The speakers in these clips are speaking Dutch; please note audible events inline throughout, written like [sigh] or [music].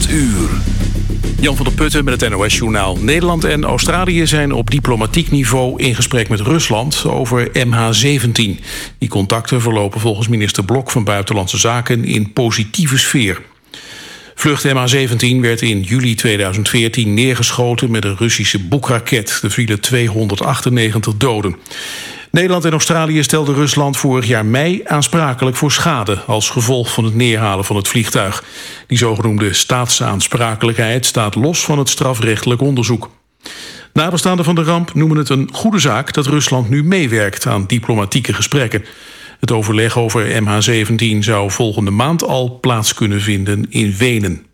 8 uur. Jan van der Putten met het NOS-journaal. Nederland en Australië zijn op diplomatiek niveau in gesprek met Rusland over MH17. Die contacten verlopen volgens minister Blok van Buitenlandse Zaken in positieve sfeer. Vlucht MH17 werd in juli 2014 neergeschoten met een Russische boekraket. Er vielen 298 doden. Nederland en Australië stelden Rusland vorig jaar mei aansprakelijk voor schade als gevolg van het neerhalen van het vliegtuig. Die zogenoemde staatsaansprakelijkheid staat los van het strafrechtelijk onderzoek. Nabestaanden van de ramp noemen het een goede zaak dat Rusland nu meewerkt aan diplomatieke gesprekken. Het overleg over MH17 zou volgende maand al plaats kunnen vinden in Wenen.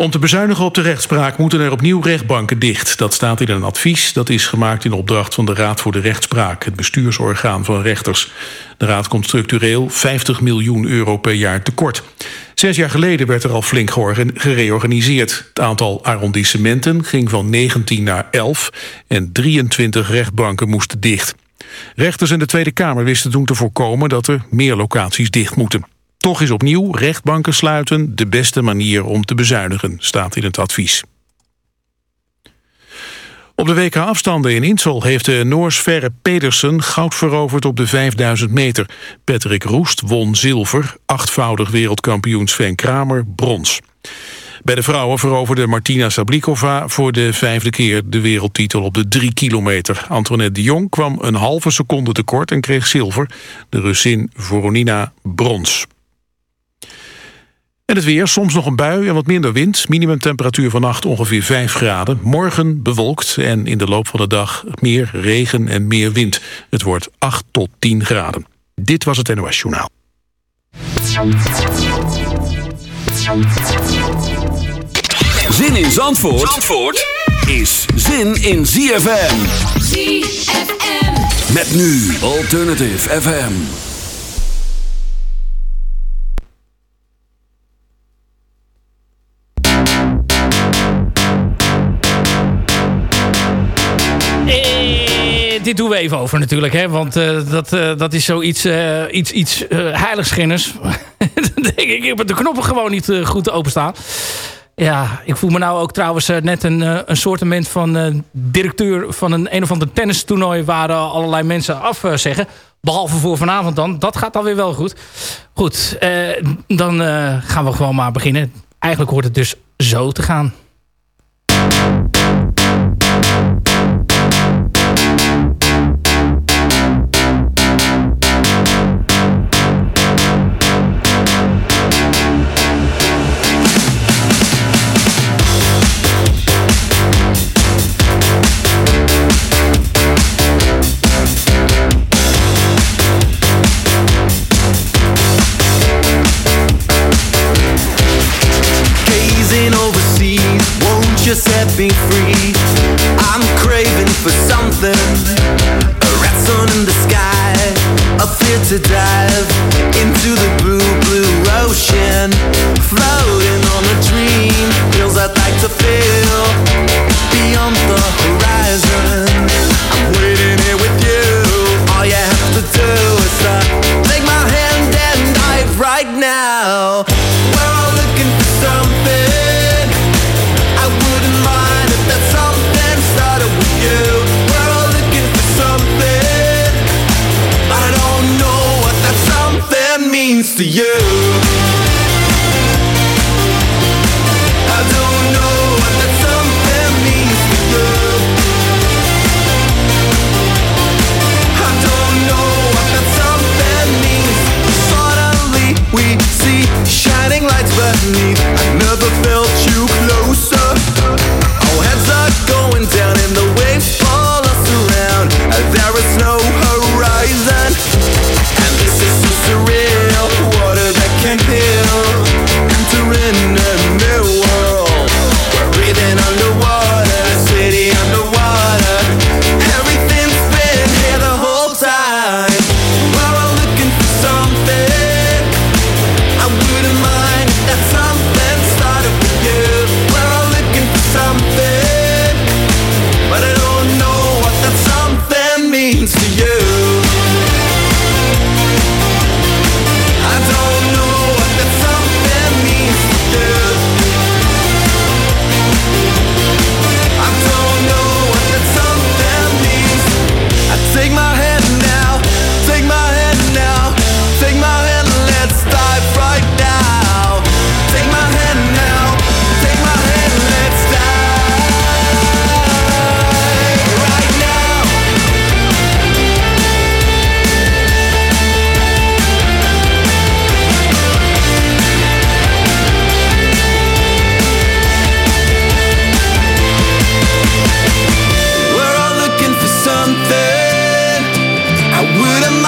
Om te bezuinigen op de rechtspraak moeten er opnieuw rechtbanken dicht. Dat staat in een advies dat is gemaakt in opdracht van de Raad voor de Rechtspraak, het bestuursorgaan van rechters. De raad komt structureel 50 miljoen euro per jaar tekort. Zes jaar geleden werd er al flink gereorganiseerd. Het aantal arrondissementen ging van 19 naar 11 en 23 rechtbanken moesten dicht. Rechters in de Tweede Kamer wisten toen te voorkomen dat er meer locaties dicht moeten. Toch is opnieuw rechtbanken sluiten de beste manier om te bezuinigen, staat in het advies. Op de WK-afstanden in Insel heeft de Noors Verre Pedersen goud veroverd op de 5000 meter. Patrick Roest won zilver, achtvoudig wereldkampioen Sven Kramer brons. Bij de vrouwen veroverde Martina Sablikova voor de vijfde keer de wereldtitel op de drie kilometer. Antoinette de Jong kwam een halve seconde tekort en kreeg zilver. De Russin Voronina brons. En het weer, soms nog een bui en wat minder wind. Minimumtemperatuur vannacht ongeveer 5 graden. Morgen bewolkt en in de loop van de dag meer regen en meer wind. Het wordt 8 tot 10 graden. Dit was het NOS Journaal. Zin in Zandvoort, Zandvoort is zin in ZFM. ZFM. Met nu Alternative FM. Dit doen we even over natuurlijk. Hè? Want uh, dat, uh, dat is zoiets uh, iets, iets heiligschennis. [laughs] Dan denk ik, ik heb de knoppen gewoon niet goed openstaan. Ja, ik voel me nou ook trouwens net een, een soortement van directeur van een een of ander tennistoernooi... waar allerlei mensen afzeggen. Behalve voor vanavond dan. Dat gaat dan weer wel goed. Goed, dan gaan we gewoon maar beginnen. Eigenlijk hoort het dus zo te gaan. means to you. I don't know what that something means. I don't know what that something means. Suddenly we see shining lights beneath another.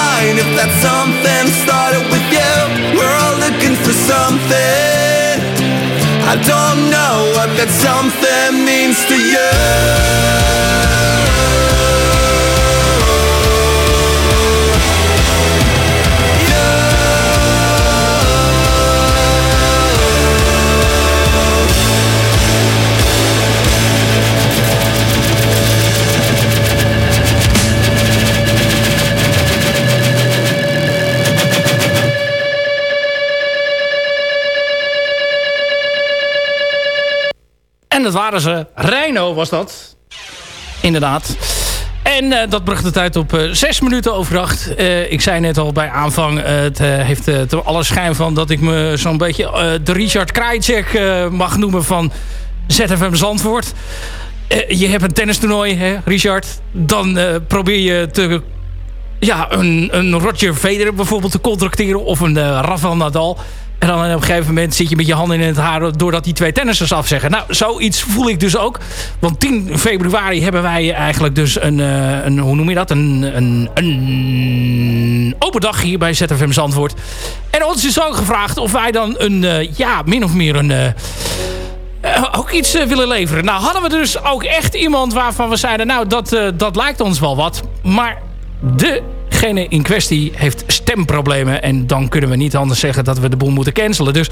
mind if that something started with you. We're all looking for something. I don't know what that something means to you. En dat waren ze. Reino was dat. Inderdaad. En eh, dat bracht de tijd op eh, zes minuten over acht. Eh, ik zei net al bij aanvang, het heeft er alle schijn van dat ik me zo'n beetje de Richard Krajicek mag noemen van ZFM Zandvoort. je hebt een tennistoernooi, hè, Richard. Dan probeer je te, ja, een, een Roger Federer bijvoorbeeld te contracteren of een Rafael Nadal. En dan op een gegeven moment zit je met je handen in het haar... doordat die twee tennissers afzeggen. Nou, zoiets voel ik dus ook. Want 10 februari hebben wij eigenlijk dus een... Uh, een hoe noem je dat? Een, een, een open dag hier bij ZFM Zandvoort. En ons is ook gevraagd of wij dan een... Uh, ja, min of meer een... Uh, ook iets willen leveren. Nou hadden we dus ook echt iemand waarvan we zeiden... nou, dat, dat lijkt ons wel wat. Maar de degene in kwestie heeft stemproblemen. En dan kunnen we niet anders zeggen dat we de boel moeten cancelen. Dus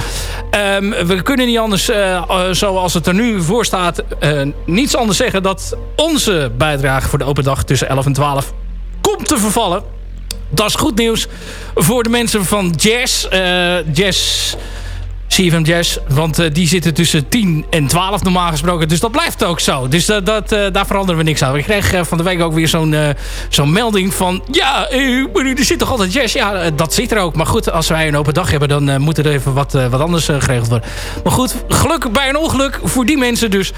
um, we kunnen niet anders, uh, zoals het er nu voor staat... Uh, niets anders zeggen dat onze bijdrage voor de open dag tussen 11 en 12 komt te vervallen. Dat is goed nieuws voor de mensen van Jazz. jazz CFM Jazz. Want uh, die zitten tussen 10 en 12 normaal gesproken. Dus dat blijft ook zo. Dus uh, dat, uh, daar veranderen we niks aan. Ik kreeg van de week ook weer zo'n zo'n melding van... Ja, er zit toch altijd jazz? Ja, dat zit er ook. Maar goed, als wij een open dag hebben... dan moet er even wat, wat anders geregeld worden. Maar goed, geluk bij een ongeluk voor die mensen dus...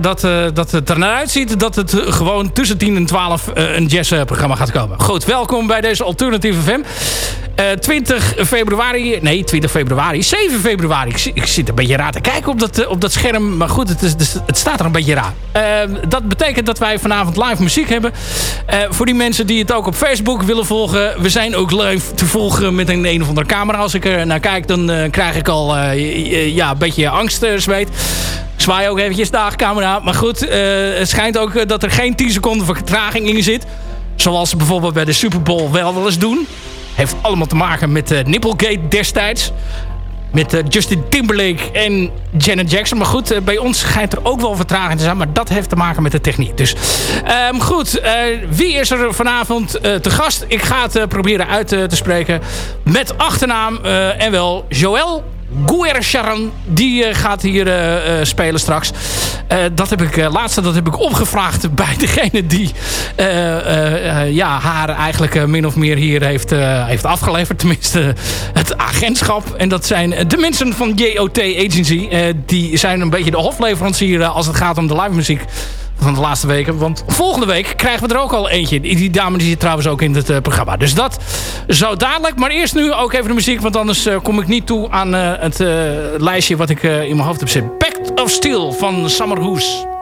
dat, dat het er naar uitziet dat het gewoon tussen 10 en 12 een jazzprogramma gaat komen. Goed, welkom bij deze Alternative FM. 20 februari... Nee, 20 februari. 7 februari. Ik, ik, zit een beetje raar te kijken op dat, eh, op dat scherm. Maar goed, het, is, het staat er een beetje raar. Uh, dat betekent dat wij vanavond live muziek hebben. Uh, voor die mensen die het ook op Facebook willen volgen. We zijn ook live te volgen met een een of andere camera. Als ik er naar kijk, dan krijg ik al ja, een beetje angstzweet. Zwaai ook eventjes, dag camera. Maar goed, het schijnt ook dat er geen 10 seconden vertraging in zit. Zoals ze bijvoorbeeld bij de Super Bowl wel wel eens doen. Heeft allemaal te maken met uh, Nipplegate destijds. Met uh, Justin Timberlake en Janet Jackson. Maar goed, uh, bij ons schijnt er ook wel vertraging te zijn. Maar dat heeft te maken met de techniek. Dus um, goed, wie is er vanavond te gast? Ik ga het proberen uit te spreken. Met achternaam en wel Joël Guercharan, die uh, gaat hier uh, spelen straks. Dat heb ik, laatste dat heb ik opgevraagd [laughs] bij degene die ja, haar eigenlijk min of meer hier heeft, heeft afgeleverd. Tenminste, het agentschap. En dat zijn de mensen van JOT Agency. die zijn een beetje de hofleverancier als het gaat om de live muziek van de laatste weken. Want volgende week krijgen we er ook al eentje. Die dame die zit trouwens ook in het uh, programma. Dus dat zo dadelijk. Maar eerst nu ook even de muziek. Want anders uh, kom ik niet toe aan uh, het lijstje wat ik in mijn hoofd heb zitten. Pact of Steel van Summer Hoes.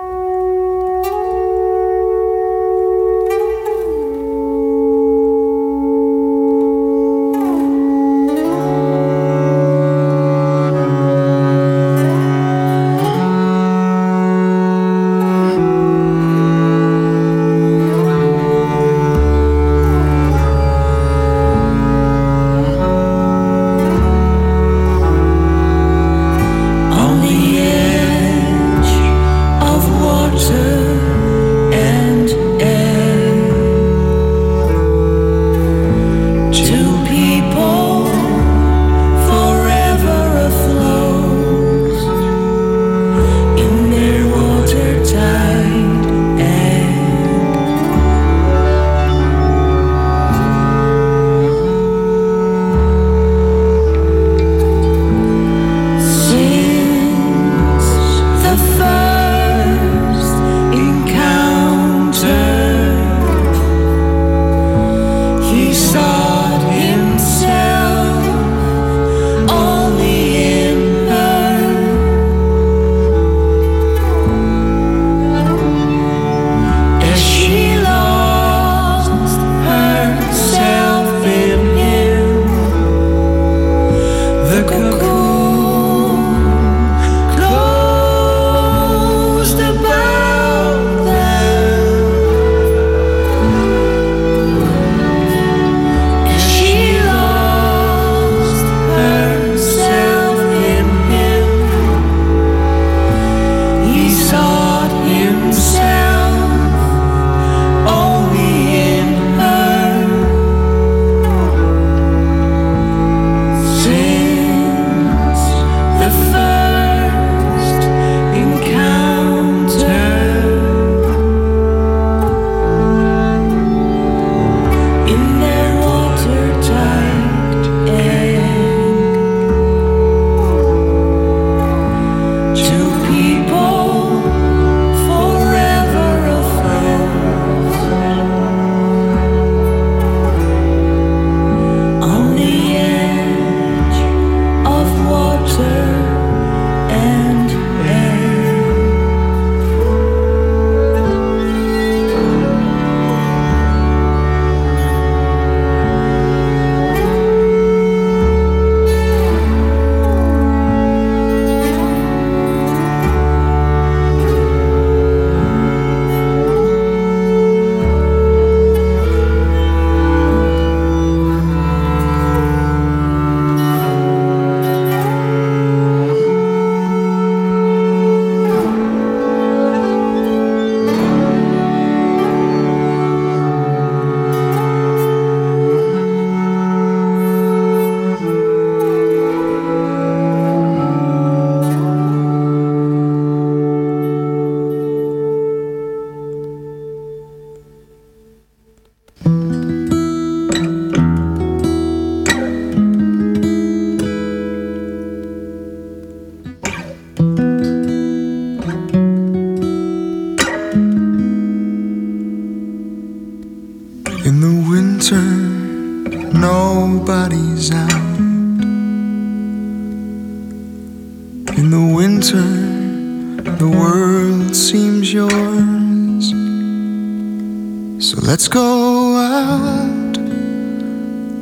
Let's go out,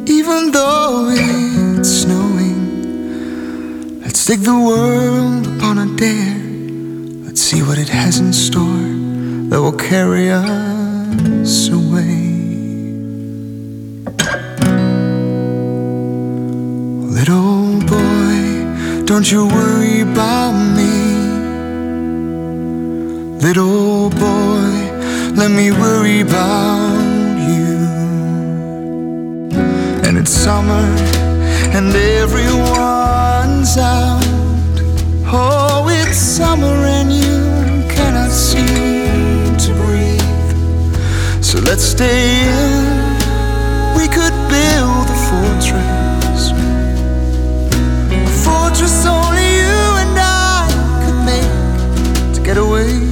even though it's snowing. Let's take the world upon a dare. Let's see what it has in store that will carry us away. Little boy, don't you worry about me. Little boy, let me worry about you. And it's summer, and everyone's out. Oh, it's summer, and you cannot seem to breathe. So let's stay in. We could build a fortress. A fortress only you and I could make to get away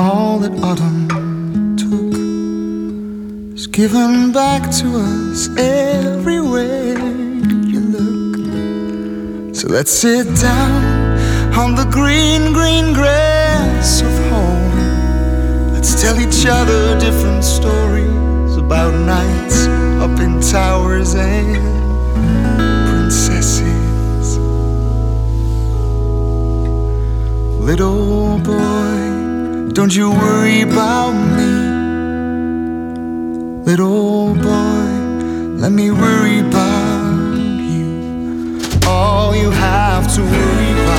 all that autumn took is given back to us everywhere you look. So let's sit down on the green, green grass of home. Let's tell each other different stories about nights up in towers and princesses. Little boy, don't you worry about me. Little boy, let me worry about you. All you have to worry about,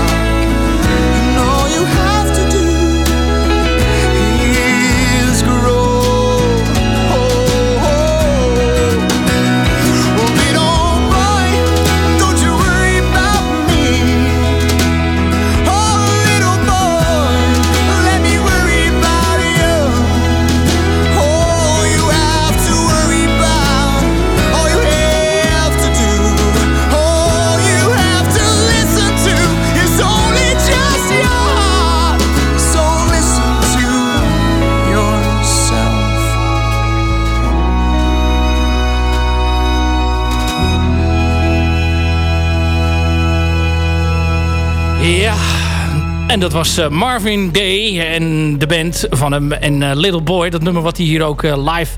en dat was eh, Marvin Gaye en de band van hem en eh, Little Boy. Dat nummer wat hij hier ook eh, live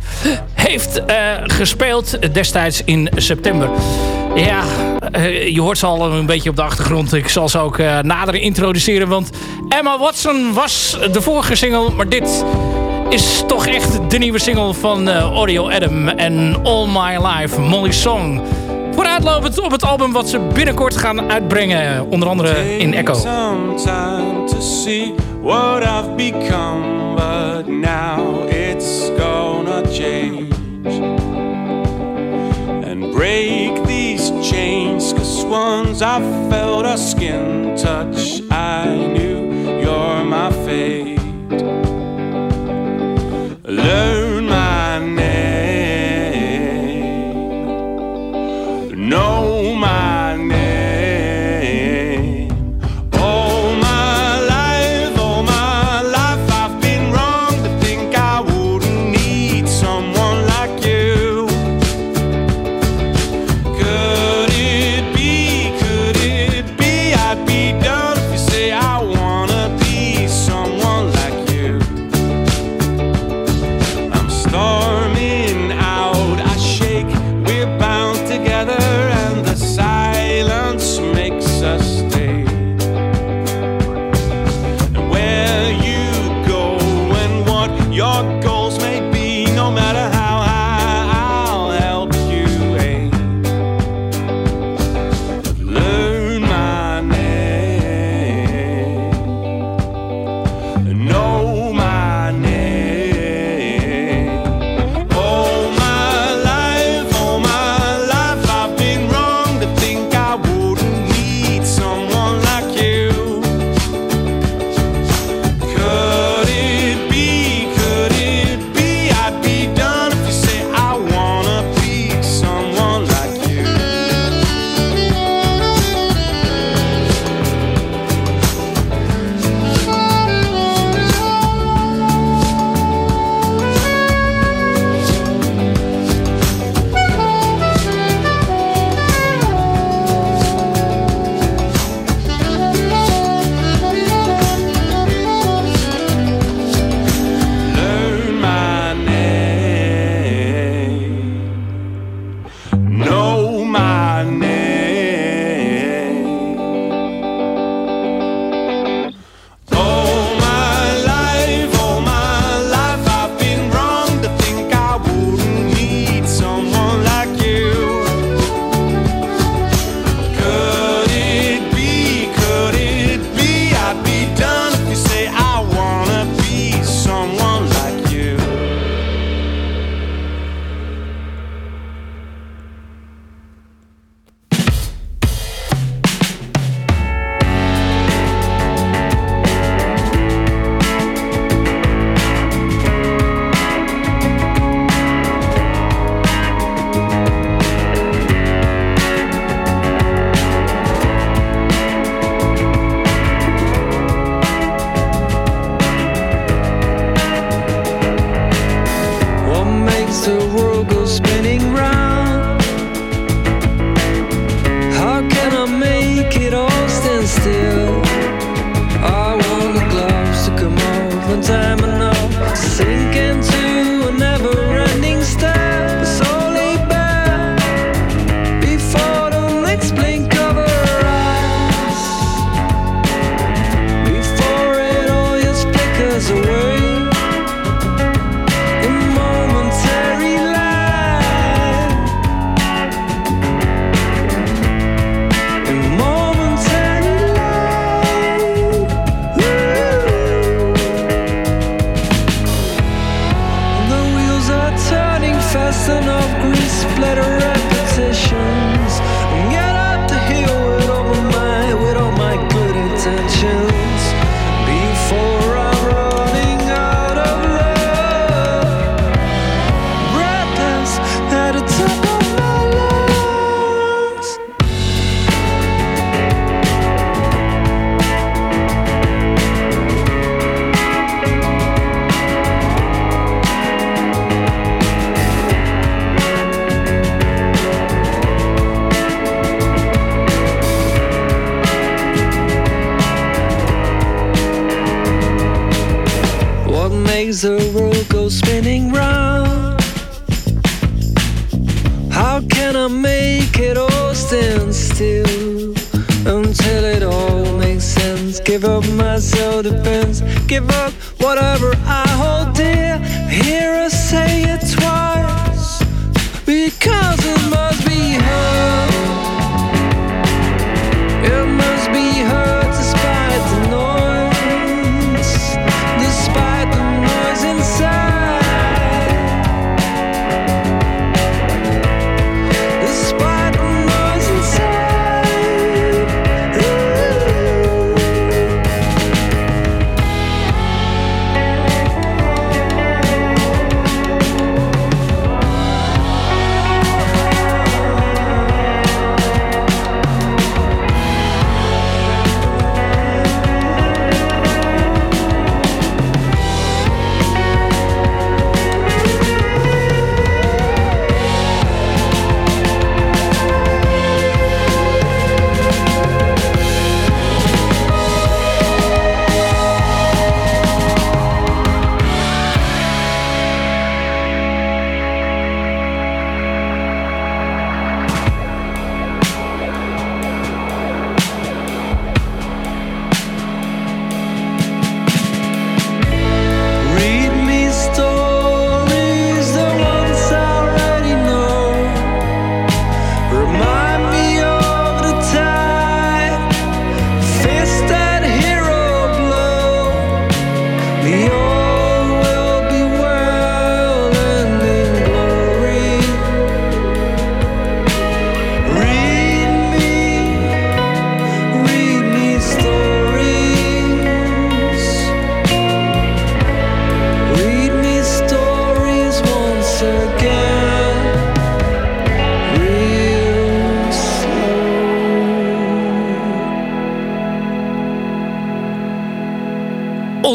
heeft gespeeld destijds in september. Ja, je hoort ze al een beetje op de achtergrond. Ik zal ze ook nader introduceren, want Emma Watson was de vorige single, maar dit is toch echt de nieuwe single van Audio Adam en All My Life, Molly Song. Vooruitlopend op het album wat ze binnenkort gaan uitbrengen. Onder andere in Echo. Some time to see what I've become, but now it's gonna change and break these chains. Cause once I felt a skin touch, I knew you're my fate.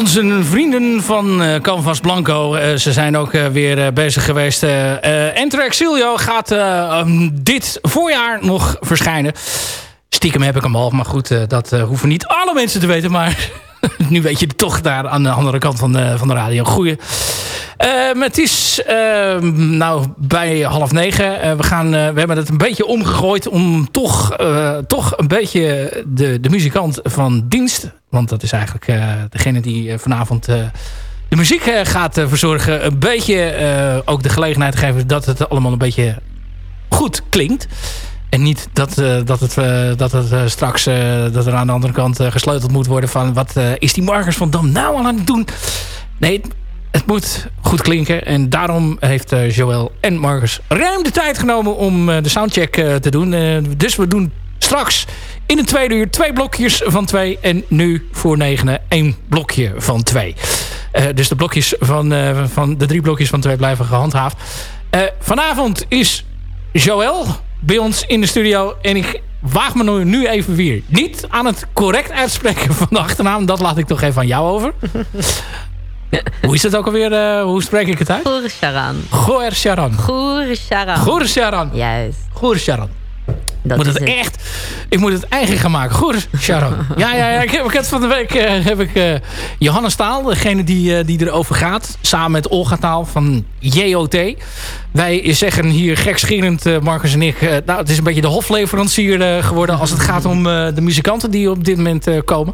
Onze vrienden van eh, Canvas Blanco. eh, ze zijn ook eh, weer bezig geweest. Enter Exilio gaat eh, um, dit voorjaar nog verschijnen. Stiekem heb ik hem al, maar goed, dat hoeven niet alle mensen te weten. Maar [laughs] nu weet je het toch daar aan de andere kant van de, van de radio. Goeie. Ehm, het is ehm, nou bij half negen. We, gaan, we hebben het een beetje omgegooid om toch, toch een beetje de, de muzikant van dienst. Want dat is eigenlijk eh, degene die eh, vanavond eh, de muziek gaat verzorgen. Een beetje ook de gelegenheid geven dat het allemaal een beetje goed klinkt. En niet dat, dat het, dat het straks dat er aan de andere kant gesleuteld moet worden van wat is die Marcus van Dam nou al aan het doen. Nee, het moet goed klinken. En daarom heeft Joël en Marcus ruim de tijd genomen om de soundcheck te doen. Dus we doen straks in het tweede uur twee blokjes van twee. En nu voor negenen één blokje van twee. Eh, dus de, blokjes van, eh, van de drie blokjes van twee blijven gehandhaafd. Eh, vanavond is Joël bij ons in de studio. En ik waag me nu- even weer niet aan het correct uitspreken van de achternaam. Dat laat ik toch even aan jou over. [laughs] hoe is het ook alweer? hoe spreek ik het uit? Goer Sharan. Goer Sharan. Goer Sharan. Goer Sharan. Juist. Goer Sharan. Dat moet het het. echt, ik moet het eigen gaan maken. Goed, Sharon. [laughs] Ja, ja, ja. Ik heb, ik heb van de week eh, heb ik eh, Johannes Taal, degene die, eh, die erover gaat, samen met Olga Taal van JOT. Wij zeggen hier gekscherend, Marcus en ik, nou, het is een beetje de hofleverancier geworden als het gaat om de muzikanten die op dit moment komen.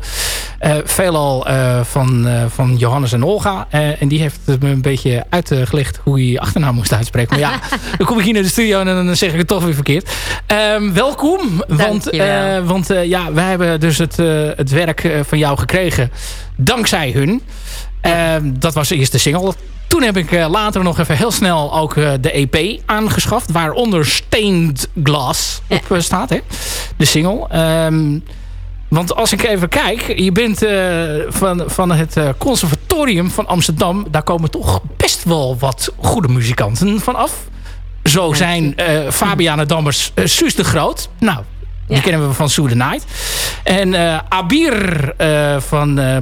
Veelal van, van Johannes en Olga. En die heeft het me een beetje uitgelegd hoe je je achternaam moest uitspreken. Maar ja, [laughs] dan kom ik hier naar de studio en dan zeg ik het toch weer verkeerd. Ehm, welkom, want, eh, want eh, ja, wij hebben dus het, eh, het werk van jou gekregen dankzij hun. Ehm, dat was de eerste single. Toen heb ik later nog even heel snel ook de EP aangeschaft. Waaronder Stained Glass op staat. Hè? De single. Ehm, want als ik even kijk. Je bent van, van het conservatorium van Amsterdam. Daar komen toch best wel wat goede muzikanten van af. Zo zijn eh Fabiana Dammers, eh, Suus de Groot. Nou, die Ja. kennen we van Sue the Night. En eh, Abir eh, van eh,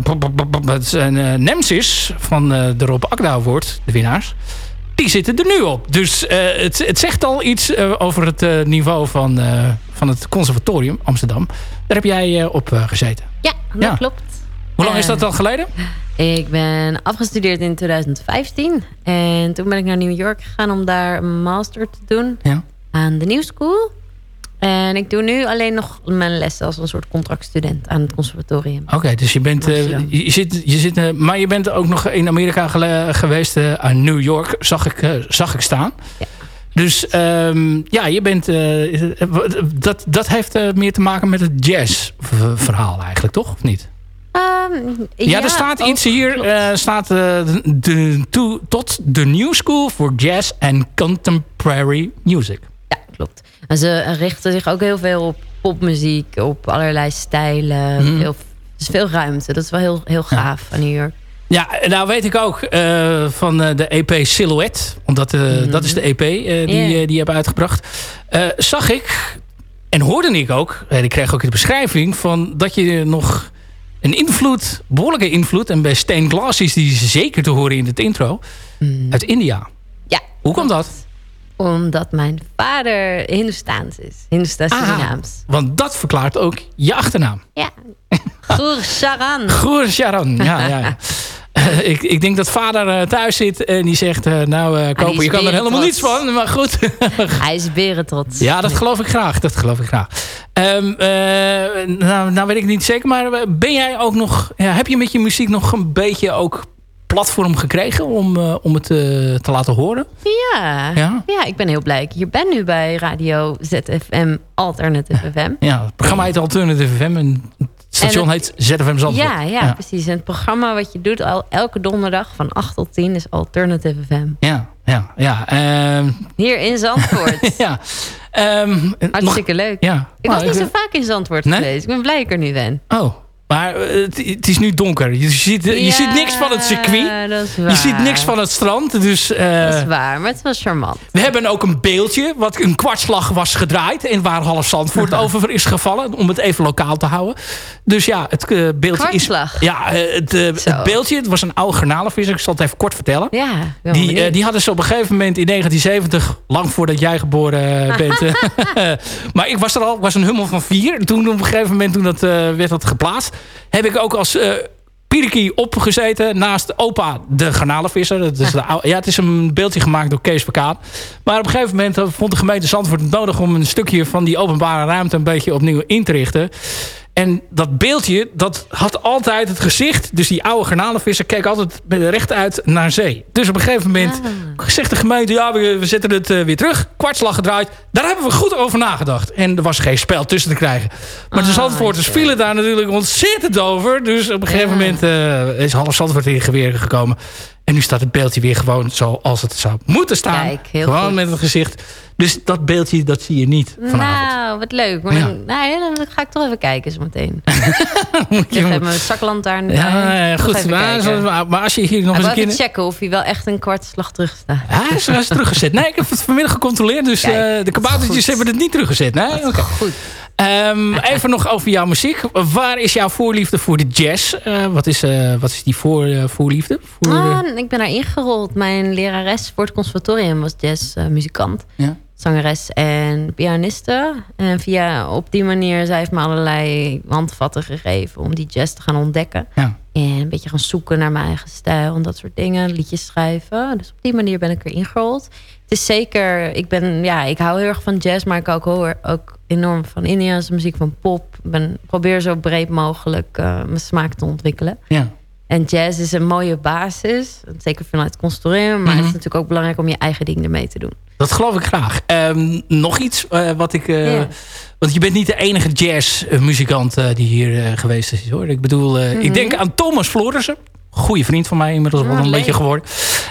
Nemesis van de Rob Akda Award, de winnaars. Die zitten er nu op. Dus het, het zegt al iets over het niveau van, van het conservatorium Amsterdam. Daar heb jij op gezeten. Ja, dat Ja. klopt. Hoe lang is Eh, dat al geleden? Ik ben afgestudeerd in 2015. En toen ben ik naar New York gegaan om daar een master te doen Ja. aan de New School. En ik doe nu alleen nog mijn lessen als een soort contractstudent aan het conservatorium. Oké, dus je bent, eh, je zit, je zit, eh, maar je bent ook nog in Amerika geweest, eh, aan New York, zag ik, zag ik staan. Ja. Dus ehm, ja, je bent, dat, dat heeft meer te maken met het jazz-verhaal eigenlijk, toch? Of niet? Ehm, Ja, er staat ook, iets hier, eh, staat eh, de, to, tot de New School for Jazz and Contemporary Music. Ja, klopt. En ze richten zich ook heel veel op popmuziek, op allerlei stijlen. Mhm. Veel, er is veel ruimte. Dat is wel heel, heel gaaf aan New York. Ja, nou weet ik ook eh, van de EP Silhouette. Omdat eh, dat is de EP die, Mhm. Ja. eh, die hebben uitgebracht. Zag ik en hoorde ik ook. Ik kreeg ook in de beschrijving van dat je nog een invloed, behoorlijke invloed. En bij Stain Glass is die zeker te horen in het intro. Uit India. Ja. Hoe komt dat? Omdat mijn vader Hindoestaans is. Hindoestaans Aha. Surinaams. Want dat verklaart ook je achternaam. Ja. [laughs] Goer Sharan. Goer. Ja, ja. ja. [laughs] Eh, ik, ik denk dat vader eh, thuis zit en die zegt... eh, nou, kopen, is je kan er helemaal niets van. Maar goed. Hij is berentrots. Ja, dat geloof ik graag. Dat geloof ik graag. Ehm, eh, nou, nou weet ik niet zeker, maar eh, ben jij ook nog... Ja, heb je met je muziek nog een beetje ook platform gekregen om, eh, om het te laten horen? Ja. Ja? ja. ik ben heel blij. Ik hier ben nu bij Radio ZFM Alternative FM. Ja, het programma heet Alternative FM en station En heet ZFM Zandvoort. Ja, ja, precies. En het programma wat je doet al elke donderdag van 8 tot 10 is Alternative FM. Ja, ja, ja. Ehm, Hier in Zandvoort. [laughs] ja. Nog- Hartstikke leuk. ja. Ik was Nou, niet zo vaak in Zandvoort Nee? geweest. Ik ben blij dat ik er nu ben. Oh, Maar eh, het, het is nu donker. Je ziet, je Ja, ziet niks van het circuit. dat is Je ziet niks van het strand. Dus eh, Dat is waar, maar het was charmant. we hebben ook een beeldje. Wat een kwartslag was gedraaid. En waar half Zandvoort [laughs] over is gevallen. Om het even lokaal te houden. Dus ja, het eh, beeldje Kwartslag? is... Ja, eh, het, eh, het beeldje. Het was een oude garnalenvisser. Ik zal het even kort vertellen. Ja, Die, eh, die hadden ze op een gegeven moment in 1970, lang voordat jij geboren eh, [laughs] bent. eh, [laughs] maar ik was er al, ik was een hummel van vier. En toen op een gegeven moment, toen dat, eh, werd dat geplaatst, heb ik ook als eh Piriki opgezeten naast opa de garnalenvisser. Dat is [laughs] de, oude- ja, het is een beeldje gemaakt door Kees Verkaan. Maar op een gegeven moment eh, vond de gemeente Zandvoort het nodig om een stukje van die openbare ruimte een beetje opnieuw in te richten. En dat beeldje, dat had altijd het gezicht. Dus die oude garnalenvisser keek altijd met rechtuit naar zee. Dus op een gegeven moment zegt de gemeente... ja, we, we zetten het eh, weer terug. Kwartslag gedraaid. Daar hebben we goed over nagedacht. En er was geen spel tussen te krijgen. Maar de Ah, Zandvoorters ja. vielen daar natuurlijk ontzettend over. Dus op een gegeven Ja. moment eh, is half Zandvoort in geweer gekomen. En nu staat het beeldje weer gewoon zoals het zou moeten staan. Kijk, heel gewoon goed. met het gezicht. Dus dat beeldje, dat zie je niet vanavond. Nou, wat leuk. Maar Ja. nou, ja, dan ga ik toch even kijken zo meteen. [laughs] Moet Ik heb mijn zaklantaarn. Ja, goed. Maar, als je hier nog eens een keer... even checken of hij wel echt een kwartslag terug staat. Ja, hij is, hij is teruggezet. Nee, ik heb het vanmiddag gecontroleerd. Dus Kijk, eh, de kaboutertjes hebben het niet teruggezet. Nee? Oké. Goed. Ehm, even nog over jouw muziek. Waar is jouw voorliefde voor de jazz? Eh, wat, is, eh, wat is die voor, eh, voorliefde? Voor, Ah, ik ben daar ingerold. Mijn lerares voor het conservatorium was jazzmuzikant. ja. zangeres en pianiste. En via op die manier, zij heeft me allerlei handvatten gegeven om die jazz te gaan ontdekken. Ja. En een beetje gaan zoeken naar mijn eigen stijl en dat soort dingen. Liedjes schrijven. Dus op die manier ben ik erin gerold. Het is zeker, ik ben, ja, ik hou heel erg van jazz, maar ik hou ook, heel- ook enorm van Indiaanse muziek, van pop. Ik ben, probeer zo breed mogelijk eh, mijn smaak te ontwikkelen. ja. En jazz is een mooie basis. Zeker vanuit het conservatorium. Maar Mhm. het is natuurlijk ook belangrijk om je eigen ding ermee te doen. Dat geloof ik graag. Ehm, nog iets eh, wat ik... eh. Want je bent niet de enige jazzmuzikant die hier geweest is. hoor. Ik bedoel, ik denk aan Thomas Florissen. Goeie vriend van mij inmiddels wel. Ah, een leuk. beetje geworden.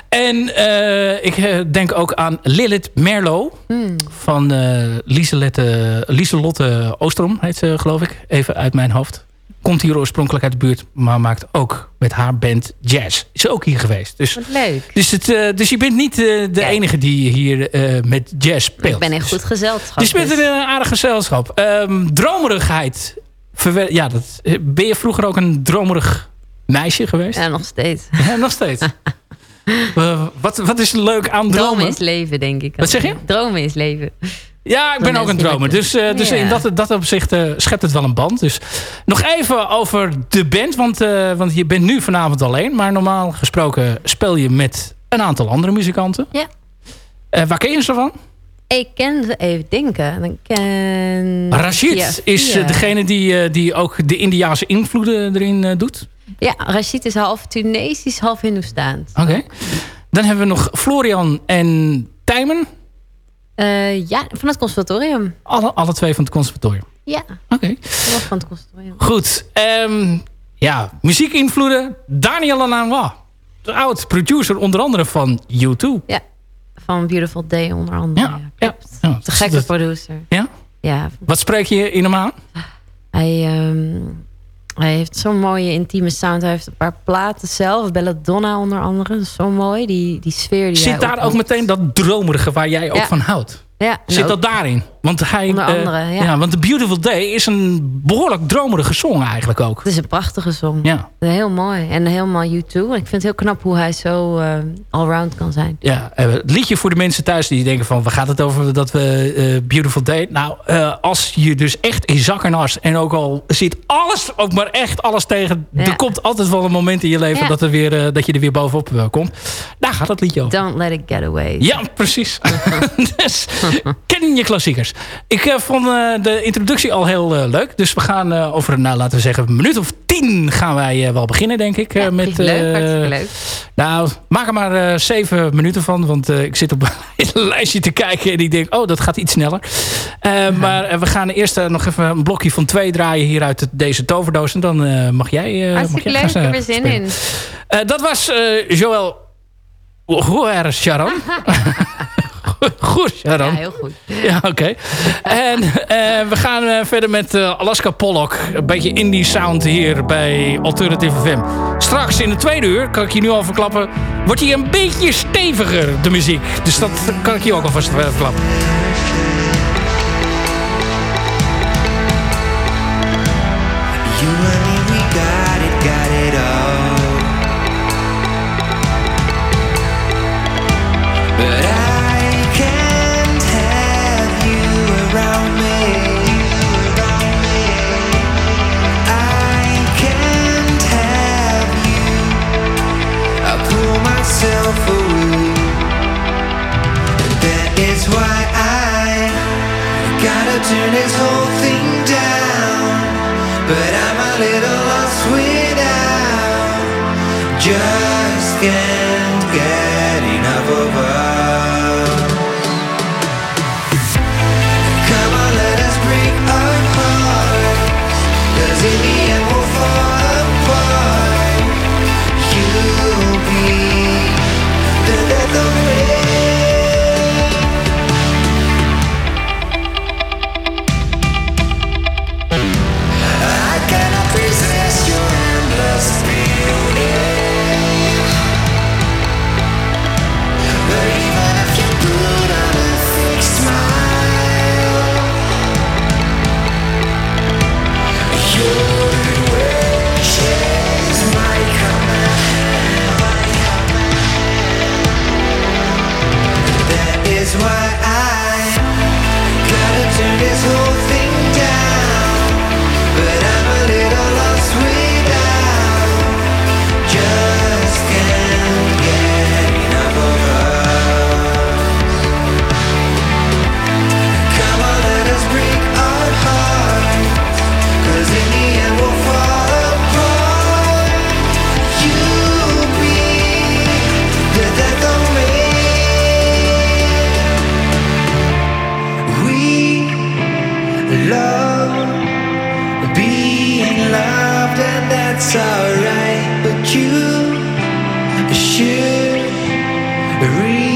En eh, ik eh, denk ook aan Lilith Merlo. Hmm. Van eh Lieselotte, Lieselotte Oostrom heet ze geloof ik. Even uit mijn hoofd. Komt hier oorspronkelijk uit de buurt. Maar maakt ook met haar band jazz. Is ook hier geweest. Dus, Wat leuk. dus, het, dus je bent niet de Kijk. enige die hier met jazz speelt. Ik ben in Dus- goed gezelschap. dus je bent dus- een aardig gezelschap. Ehm, dromerigheid. Verwer- ja, dat, ben je vroeger ook een dromerig meisje geweest? Ja, nog steeds. [laughs] Ja, nog steeds. [laughs] Eh, wat, wat is leuk aan dromen? Dromen is leven, denk ik. Wat zeg je? Dromen is leven. Ja, ik ben ook een dromer. Dus, eh, dus Ja. in dat, dat opzicht eh, schept het wel een band. Dus nog even over de band. Want, eh, want je bent nu vanavond alleen. Maar normaal gesproken speel je met een aantal andere muzikanten. Ja. Eh, waar ken je ze van? Ik ken ze even denken. Ik ken... Rashid is degene die, eh, die ook de Indiaanse invloeden erin eh, doet. Ja, Rashid is half Tunesisch, half Hindoestaans. Oké. Dan hebben we nog Florian en Tijmen. Eh, ja, van het conservatorium. Alle, alle twee van het conservatorium. Ja, Oké. was van het conservatorium. Goed. ehm, ja, muziekinvloeden. Daniel Lanois. De oud producer onder andere van U2. Ja, van Beautiful Day onder andere. Ja, Ja, De gekke producer. Ja? Ja, Wat spreek je in hem aan? Hij, ehm, hij heeft zo'n mooie intieme sound. Hij heeft een paar platen zelf. Belladonna onder andere. Zo mooi. Die, die sfeer die Zit daar ook meteen dat dromerige waar jij ook Ja. van houdt? Ja, Zit en dat daarin? Want hij, Onder eh, andere, ja. Want The Beautiful Day is een behoorlijk dromerige song eigenlijk ook. Het is een prachtige song. Ja. Heel mooi. En helemaal U2. Ik vind het heel knap hoe hij zo eh, allround kan zijn. Ja, eh, het liedje voor de mensen thuis die denken van... waar gaat het over dat we Beautiful Day... Nou, als je dus echt in zak en as... en ook al zit alles, ook maar echt alles tegen... Ja. er komt altijd wel een moment in je leven... Ja. dat, er weer, dat je er weer bovenop komt. Daar gaat het liedje over. Don't let it get away. Ja, precies. [laughs] dus, ken je klassiekers. Ik eh, vond eh, de introductie al heel eh, leuk. Dus we gaan over, nou, laten we zeggen, een minuut of tien gaan wij wel beginnen, denk ik. Ja, met, leuk, hartstikke leuk. nou, maak er maar zeven minuten van. Want ik zit op [laughs] een lijstje te kijken en ik denk, oh, dat gaat iets sneller. Maar we gaan eerst nog even een blokje van twee draaien hier uit het- deze toverdoos. En dan mag jij, eh, mag Hartstikke jij leuk. Ik heb er zin in. Dat was Joël Roer Sharon. [laughs] [laughs] goed, dan. Ja, heel goed. Ja, oké. En eh, we gaan eh, verder met eh, Alaska Pollock. Een beetje indie sound hier bij Alternative FM. Straks in de tweede uur, kan ik je nu al verklappen... wordt hier een beetje steviger, de muziek. Dus dat kan ik je ook alvast verklappen. love being loved, and that's alright. But you should read.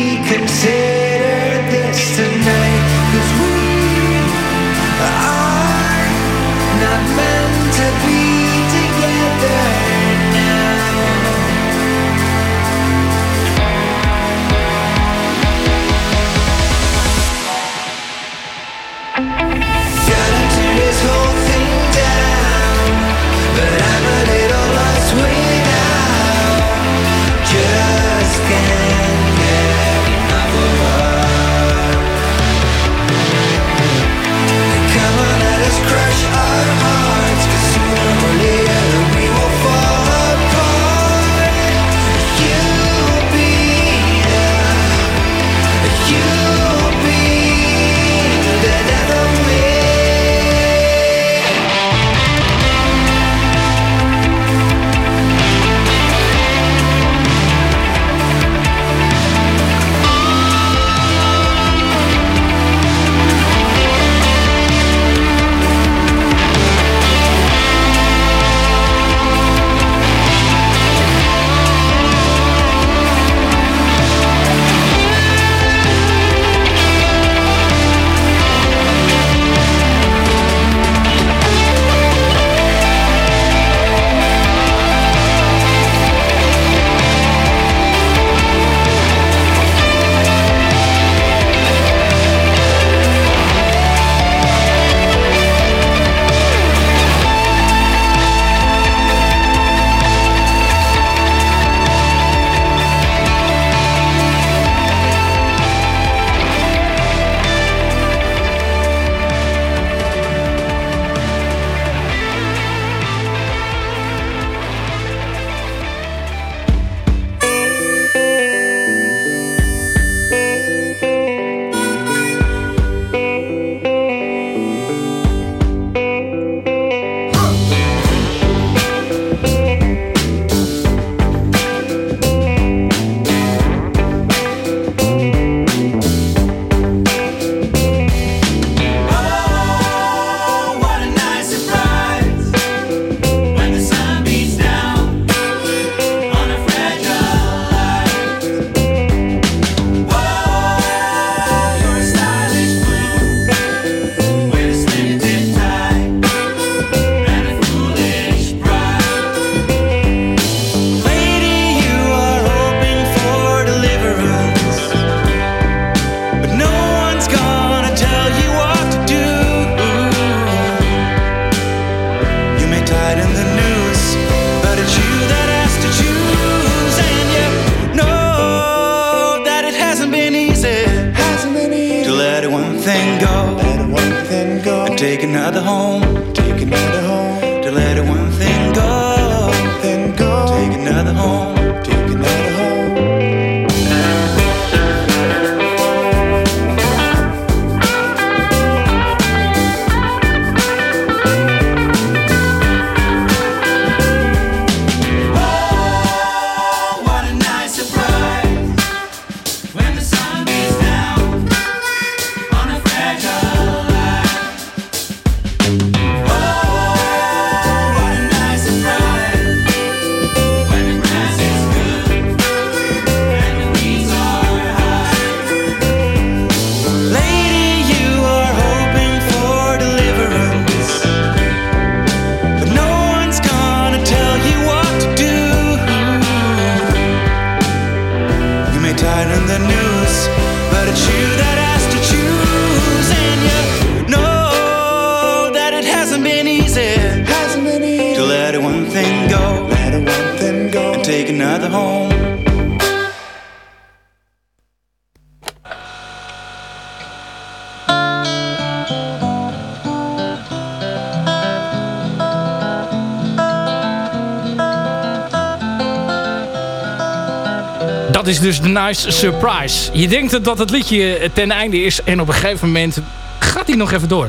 Dus de nice surprise. Je denkt dat het liedje ten einde is en op een gegeven moment gaat hij nog even door.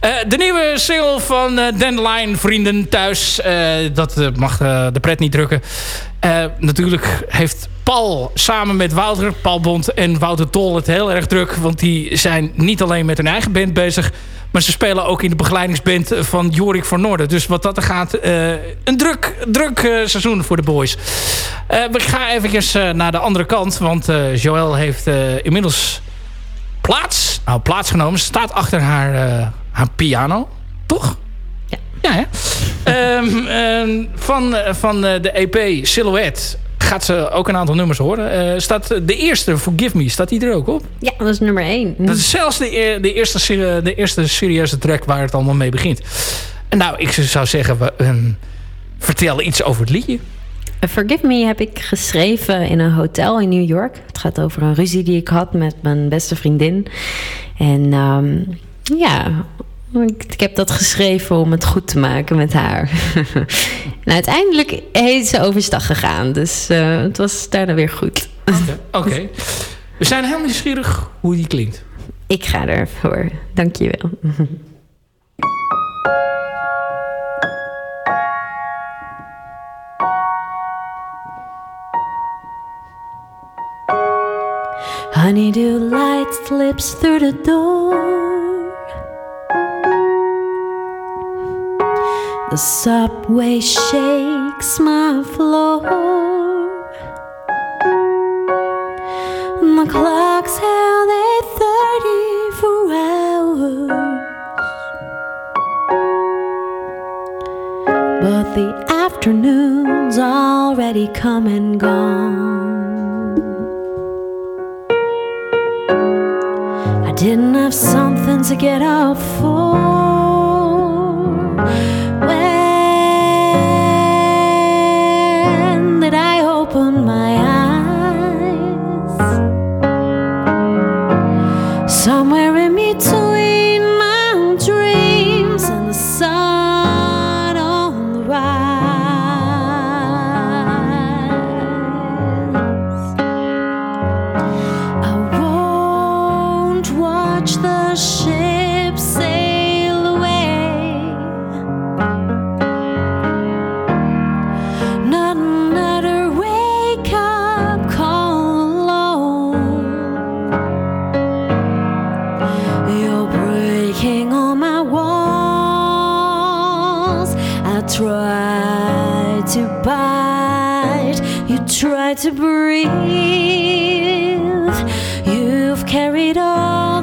Eh, de nieuwe single van uh, Dandelion, Vrienden Thuis. eh, dat mag de pret niet drukken. Natuurlijk heeft Paul samen met Wouter, Paul Bond en Wouter Tol het heel erg druk. Want die zijn niet alleen met hun eigen band bezig... maar ze spelen ook in de begeleidingsband van Jorik van Noorden. Dus wat dat er gaat, eh, een druk, druk eh, seizoen voor de boys. Eh, we gaan eventjes eh, naar de andere kant. Want Joël heeft inmiddels plaats, nou, plaatsgenomen. Ze staat achter haar, haar piano. Toch? Ja. Ja, hè? Ehm, ehm, van van de EP Silhouette gaat ze ook een aantal nummers horen. Eh, staat de eerste, Forgive Me, staat die er ook op? Ja, dat is nummer één. Dat is zelfs de, e- de, eerste, de eerste serieuze track waar het allemaal mee begint. En nou, ik zou zeggen, we, ehm, vertel iets over het liedje. Forgive Me heb ik geschreven in een hotel in New York. Het gaat over een ruzie die ik had met mijn beste vriendin. En ehm, ja, ik, ik heb dat geschreven om het goed te maken met haar. en [laughs] uiteindelijk heeft ze overstag gegaan. Dus eh, het was daarna weer goed. Oké. We zijn heel nieuwsgierig hoe die klinkt. ik ga ervoor. Dankjewel. Honeydew light slips through the door. The subway shakes my floor. And the clock's held at 34 hours. But the afternoon's already come and gone. I didn't have something to get up for. Try to bite, you try to breathe. You've carried all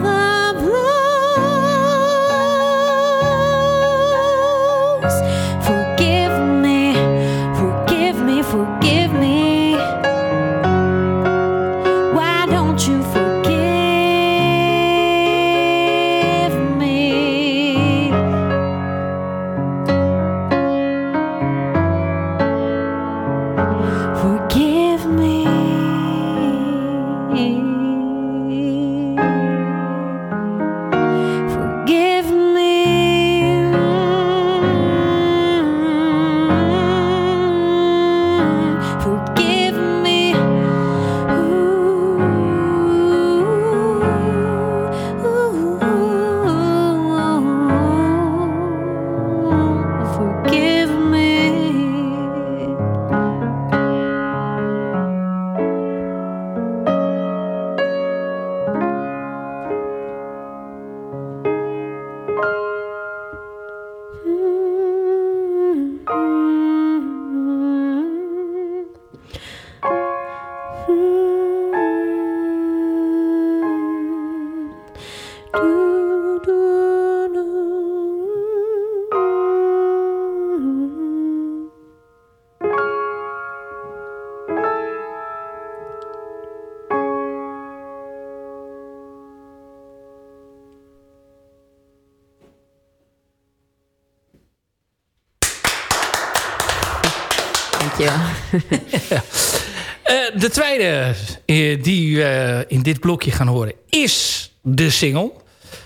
de tweede eh, die we in dit blokje gaan horen is de single.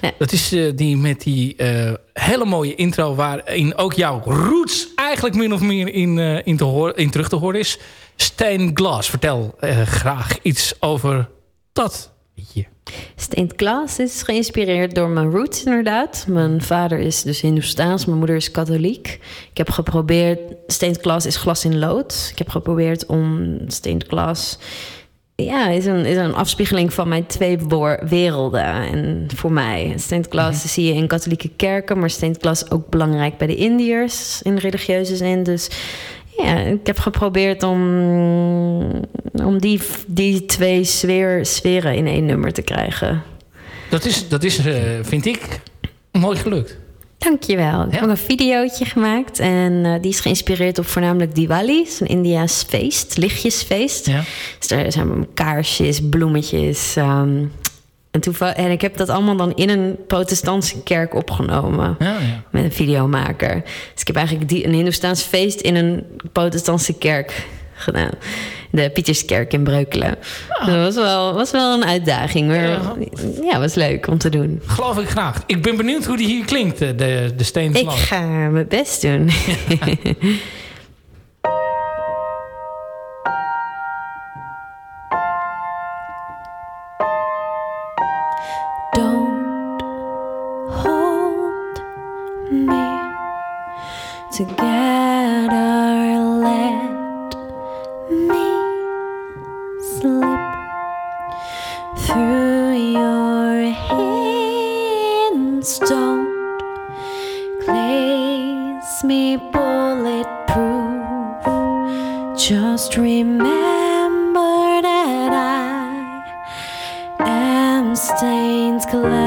Ja. Dat is eh, die met die eh, hele mooie intro... waarin ook jouw roots eigenlijk min of meer in, eh, in, te horen, in terug te horen is. Stained Glass. Vertel eh, graag iets over dat liedje. Glass is geïnspireerd door mijn roots inderdaad. Mijn vader is dus Hindoestaans, mijn moeder is katholiek. Ik heb geprobeerd, Glass is glas in lood. Ik heb geprobeerd om Glass... Ja, is een, is een afspiegeling van mijn twee werelden. En voor mij, Stained Glass zie je in katholieke kerken... maar is ook belangrijk bij de Indiërs in religieuze zin. Dus ja, ik heb geprobeerd om, om die, die twee sfeer, sferen in één nummer te krijgen. Dat is, dat is eh, vind ik, mooi gelukt. Dankjewel. Ik heb ook een videootje gemaakt. En eh, die is geïnspireerd op voornamelijk Diwali. Het is een Indiaas feest, lichtjesfeest. Ja. Dus daar zijn kaarsjes, bloemetjes. ehm, en, toeval, en ik heb dat allemaal dan in een protestantse kerk opgenomen. Ja, ja. Met een videomaker. Dus ik heb eigenlijk die, een Hindoestaans feest in een protestantse kerk gedaan. De Pieterskerk in Breukelen. Dat was wel, was wel een uitdaging. Maar Ja. was leuk om te doen. Geloof ik graag. Ik ben benieuwd hoe die hier klinkt, eh, de, de Stained Ik ga mijn best doen. [laughs] [laughs] together. Let me slip through your hands. Don't place me bulletproof. Just remember that I am stained glass.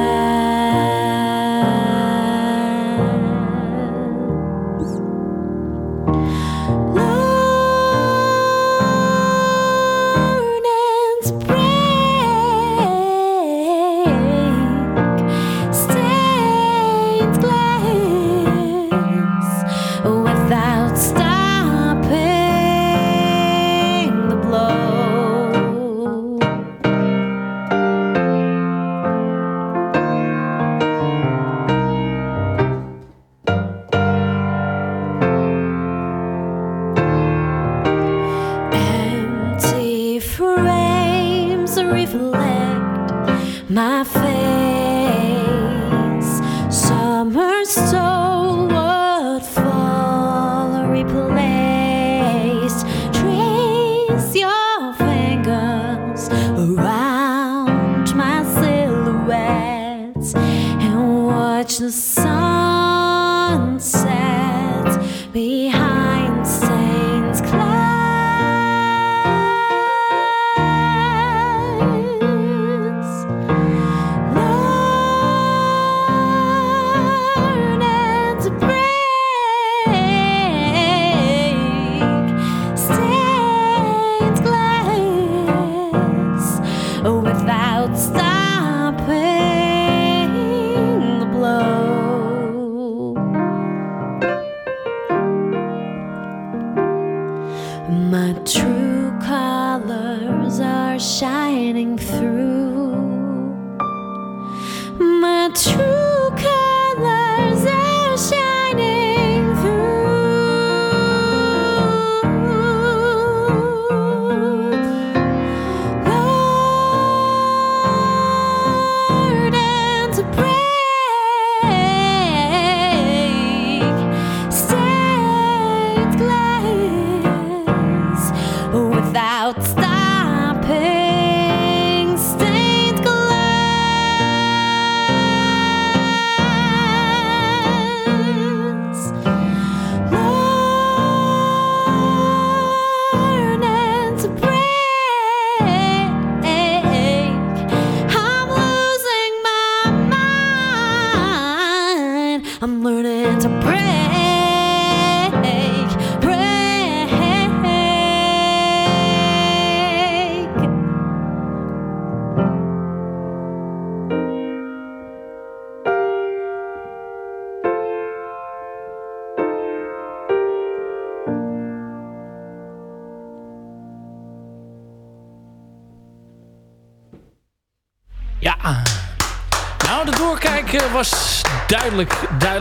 Shining through.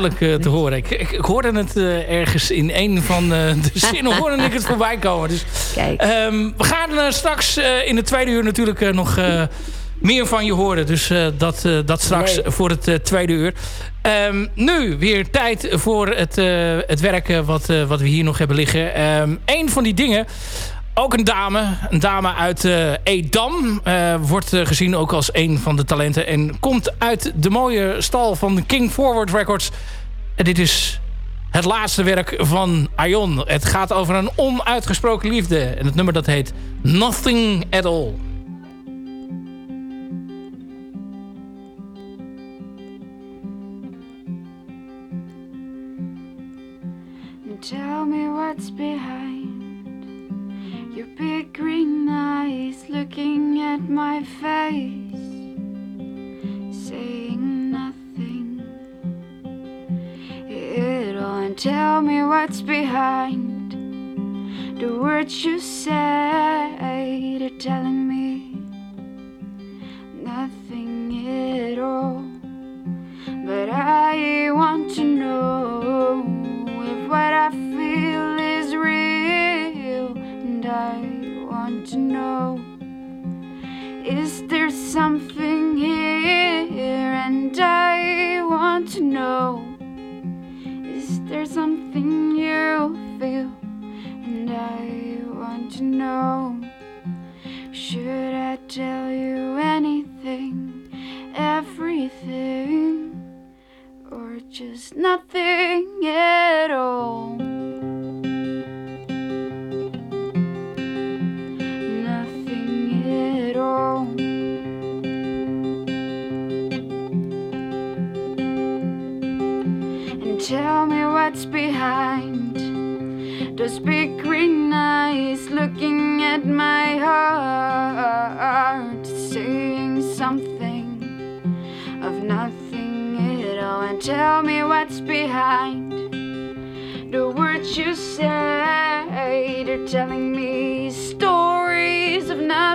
Duidelijk, eh, te horen. Ik, ik, ik hoorde het eh, ergens in een van eh, de [laughs] zinnen hoorde ik het voorbij komen. Dus, Kijk. ehm, we gaan straks in het tweede uur natuurlijk nog meer van je horen. Dus dat, dat straks Nee. voor het tweede uur. Ehm, nu weer tijd voor het, het werk wat, wat we hier nog hebben liggen. Ehm een van die dingen... Ook een dame, een dame uit eh, Edam. eh, wordt eh, gezien ook als een van de talenten. En komt uit de mooie stal van King Forward Records. En dit is het laatste werk van Aion. Het gaat over een onuitgesproken liefde. En het nummer dat heet Nothing at All.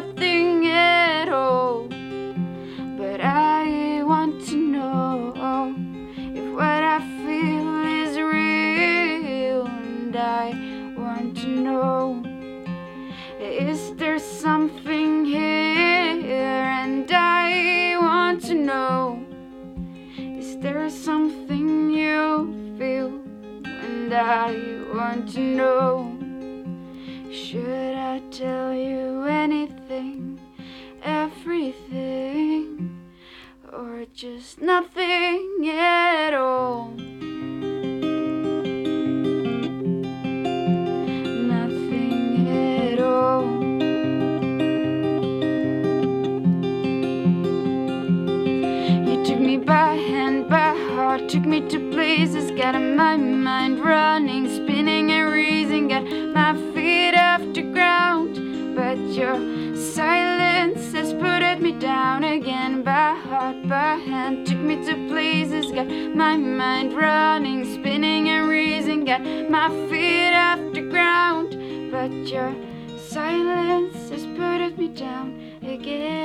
Nothing running, spinning and reason, got my feet off the ground. But your silence has put me down again.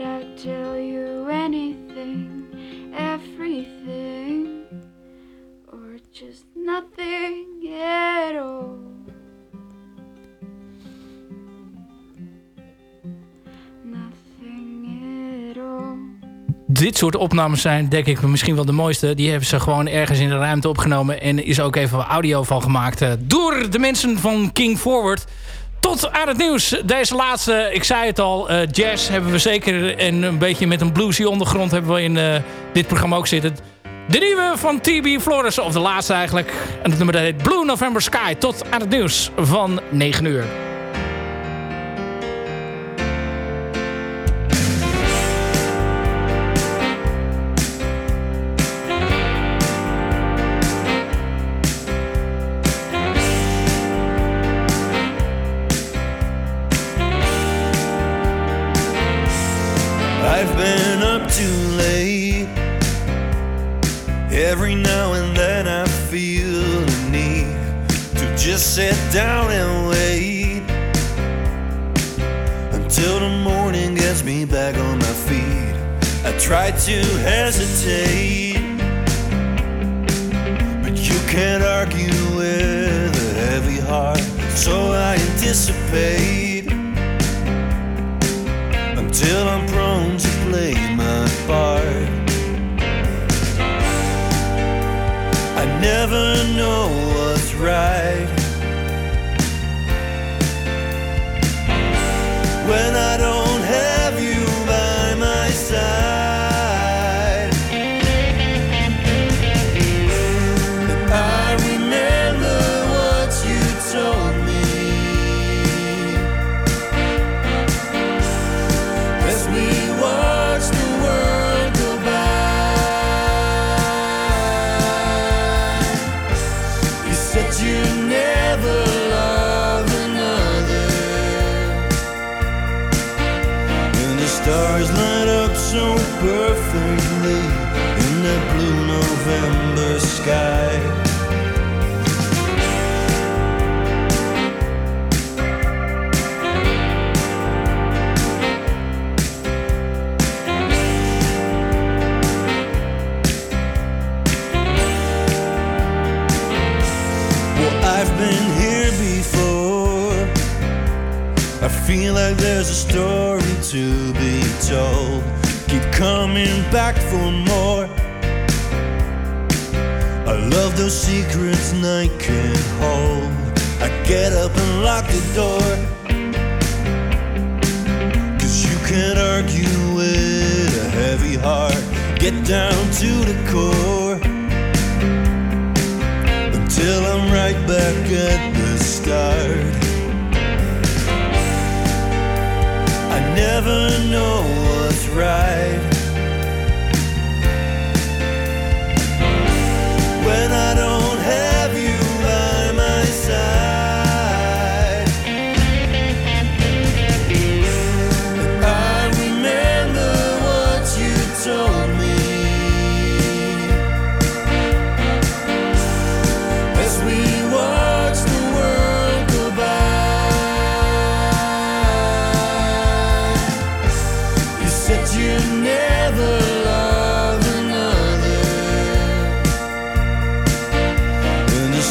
Tell you anything, everything, or just nothing at all? Nothing at all. Dit soort opnames zijn denk ik misschien wel de mooiste. Die hebben ze gewoon ergens in de ruimte opgenomen. En is ook even audio van gemaakt. eh, door de mensen van King Forward. Tot aan het nieuws. Deze laatste, ik zei het al, eh, jazz hebben we zeker. En een beetje met een bluesy ondergrond hebben we in eh, dit programma ook zitten. De nieuwe van TB Flores, of de laatste eigenlijk. En het nummer dat heet Blue November Sky. Tot aan het nieuws van 9 uur.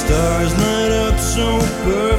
stars light up so perfect